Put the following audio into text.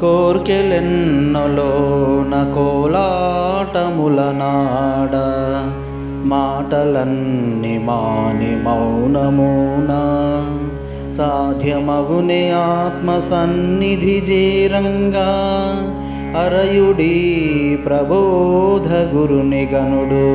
కోర్కెలెన్నలో కోలాటముల నాడ మాటలన్ని మాని మౌనమున. సాధ్యమగునే ఆత్మ సన్నిధి జీరంగా అరయుడి ప్రబోధ గురుని గనుడు